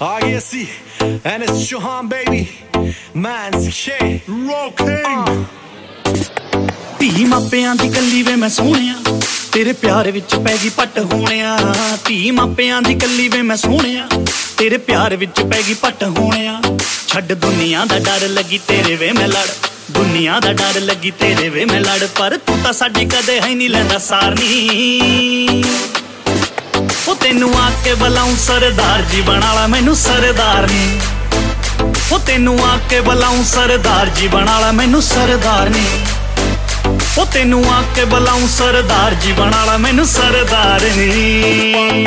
ISC, and it's Shahan, baby. Man's K. Roll King. ਧੀ ਮਾਪਿਆਂ ਦੀ ਕੱਲੀ ਵੇ ਮੈਂ ਸੋਹਣਿਆ। ਤੇਰੇ ਪਿਆਰ ਵਿੱਚ ਪੈ ਗਈ ਪੱਟ ਹੋਣਿਆ। ਧੀ ਮਾਪਿਆਂ ਦੀ ਕੱਲੀ ਵੇ ਮੈਂ ਸੋਹਣਿਆ। ਤੇਰੇ ਪਿਆਰ ਵਿੱਚ ਪੈ ਗਈ ਪੱਟ ਹੋਣਿਆ। ਛੱਡ ਦੁਨੀਆ ਦਾ ਡਰ ਲੱਗੀ ਤੇਰੇ ਵੇ ਮੈਂ ਲੜ। ਦੁਨੀਆ ਦਾ ਡਰ ਲੱਗੀ ਤੇਰੇ ਵੇ ਮੈਂ ਲੜ। ਪਰ ਤੂੰ ਤਾਂ ਸਾਡੀ ਕਦੇ ਹੈ ਨਹੀਂ ਲੈਂਦਾ ਸਾਰਨੀ ਉਹ ਤੈਨੂੰ ਆ ਕੇ ਬਲਾਉਂ ਸਰਦਾਰ ਜੀ ਬਣਾ ਲਾ ਮੈਨੂੰ ਸਰਦਾਰ ਨੀ। ਉਹ ਤੈਨੂੰ ਆ ਕੇ ਬਲਾਉਂ ਸਰਦਾਰ ਜੀ ਬਣਾ ਮੈਨੂੰ ਸਰਦਾਰ ਨੀ। ਉਹ ਤੈਨੂੰ ਆ ਕੇ ਬਲਾਉਂ ਸਰਦਾਰ ਜੀ ਬਣਾਲਾ ਮੈਨੂੰ ਸਰਦਾਰ ਨੀ।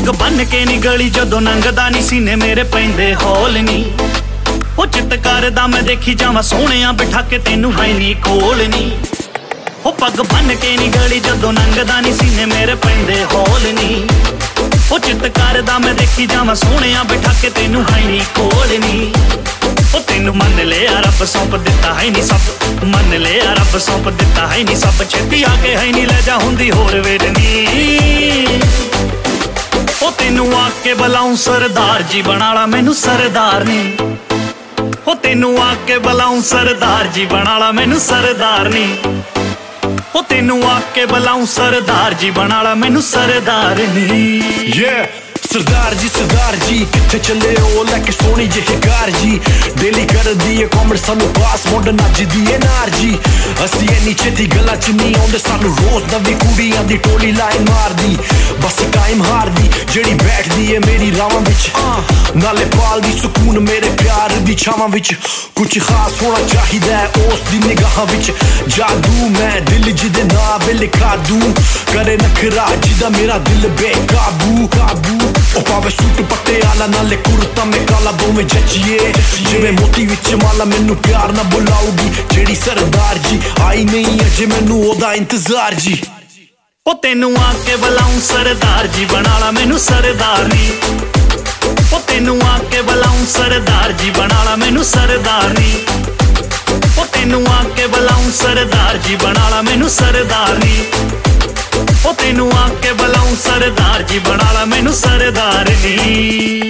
ਪੱਗ ਬੰਨ ਕੇ ਨੀ ਗਲੀ, ਜਦੋਂ ਨੰਗਦਾ ਨੀ ਸੀਨੇ ਮੇਰੇ ਪੈਂਦੇ ਹੌਲ ਨੀ। ਉਹ ਚਿੱਤ ਕਰਦਾ ਮੈਂ ਦੇਖੀ ਜਾਵਾਂ, ਸੋਹਣਿਆ ਬਿਠਾ ਕੇ ਤੈਨੂੰ ਹੈ ਨੀ ਕੋਲ ਨੀ। ਉਹ ਪੱਗ ਬੰਨ ਕੇ ਨੀ ਗਲੀ, ਜਦੋਂ ਨੰਗਦਾ ਨੀ ਸੀਨੇ ਮੇਰੇ ਪੈਂਦੇ ਹੌਲ ਨੀ। ਉਹ ਚਿੱਤ ਕਰਦਾ ਮੈਂ ਦੇਖੀ ਜਾਵਾਂ, ਸੋਹਣਿਆ ਬਿਠਾ ਕੇ ਤੈਨੂੰ ਹੈ ਨੀ ਕੋਲ ਨੀ। ਉਹ ਤੈਨੂੰ ਮੰਨ ਲਿਆ, ਰੱਬ ਸੌਂਪ ਦਿੱਤਾ ਹੈ ਨੀ ਸਭ। ਮੰਨ ਲਿਆ, ਰੱਬ ਸੌਂਪ ਦਿੱਤਾ ਹੈ ਨੀ ਸਭ। ਛੇਤੀ ਆ ਕੇ ਹੈ ਨੀ ਲੈ ਜਾ ਹੁੰਦੀ ਹੋਰ ਵੇਟਨੀ ਉਹ ਤੈਨੂੰ ਆ ਕੇ ਬਲਾਉਂ ਸਰਦਾਰ ਜੀ ਬਣਾ ਲਾ ਮੈਨੂੰ ਸਰਦਾਰ ਨੀ ਉਹ ਤੈਨੂੰ ਆ ਕੇ ਬਲਾਉਂ ਸਰਦਾਰ ਜੀ ਬਣਾਲਾ ਮੈਨੂੰ ਸਰਦਾਰ ਨੀ ਉਹ ਤੈਨੂੰ ਆ ਕੇ ਬਲਾਉਂ ਸਰਦਾਰ ਜੀ ਬਣਾਲਾ ਮੈਨੂੰ ਸਰਦਾਰ ਨੀ Yeah. ਸਰਦਾਰ ਜੀ ਸਰਦਾਰ ਜੀ ਕਿੱਥੇ ਚੱਲੇ ਹੋ ਲੈ ਕੇ ਸੋਹਣੀ ਜਿਹੀ ਕਾਰ ਜੀ। ਡੇਲੀ ਕਰਦੀ ਏ ਕਾਮਰ ਸਾਨੂੰ ਪਾਸ ਮਾਡਰਨ ਅੱਜ ਦੀ ਏ ਨਾਰ ਜੀ। ਅਸੀਂ ਇੰਨੀ ਛੇਤੀ ਗੱਲਾਂ ਚ ਨਹੀਂ ਆਉਂਦੇ ਸਾਨੂੰ ਰੋਜ਼ ਨਵੀਂ ਕੁੜੀਆਂ ਦੀ ਟੋਲੀ ਲਾਈਨ ਮਾਰਦੀ। ਬਸ ਟਾਈਮ ਹਾਰਦੀ ਜਿਹੜੀ ਬੈਠਦੀ ਏ ਮੇਰੀ ਰਾਵਾਂ ਵਿੱਚ। ਨਾਲੇ ਪਾਲਦੀ ਸਕੂਨ ਮੇਰੇ ਪਿਆਰ ਦੀ। ਛਾਵਾਂ ਵਿੱਚ ਕੁਝ ਖਾਸ ਹੋਣਾ ਚਾਹੀਦਾ ਉਸ ਦੀ ਨਿਗਾਹਾਂ ਵਿੱਚ ਜਾਦੂ, ਮੈਂ ਦਿਲ ਜਿਹਦੇ ਨਾਂ ਵੇ ਲਿਖਾ ਦੂੰ ਕਰੇ ਨਖਰਾ ਜਿਹਦਾ ਮੇਰਾ ਦਿਲ ਬੇਕਾਬੂ। ਕਾਬੂ, ਉਹ ਪਾਵੇ ਸੂਟ ਪੱਟੇ ਆਲਾ ਨਾਲੇ ਕੁਰਤਾ ਮੇ ਕਾਲਾ ਦੋਵੇਂ ਜੱਚੀਏ। ਜਿਵੇਂ ਮੋਤੀ ਵਿੱਚ ਮਾਲਾ ਮੈਨੂੰ ਪਿਆਰ ਨਾ ਬੁਲਾਉਗੀ ਜਿਹੜੀ ਸਰਦਾਰ ਜੀ ਆਈ ਨਹੀਂ ਅਜੇ ਮੈਨੂੰ ਉਹਦਾ ਇੰਤਜ਼ਾਰ ਜੀ। ਉਹ ਤੈਨੂੰ ਆ ਕੇ ਬਲਾਉਂ ਸਰਦਾਰ ਜੀ ਬਣਾ ਲਾ ਮੈਨੂੰ ਸਰਦਾਰ ਨੀ ਉਹ ਤੈਨੂੰ ਆ ਸਰਦਾਰ ਜੀ ਬਣਾ ਲਾ ਮੈਨੂੰ ਸਰਦਾਰਨੀ ਉਹ ਤੈਨੂੰ ਆ ਕੇ ਬਲਾਉਂ ਸਰਦਾਰ ਜੀ ਬਣਾ ਲਾ ਮੈਨੂੰ ਸਰਦਾਰ ਨੀ। ਉਹ ਤੈਨੂੰ ਆ ਕੇ ਬਲਾਉਂ ਸਰਦਾਰ ਜੀ ਬਣਾ ਲਾ ਮੈਨੂੰ ਸਰਦਾਰਨੀ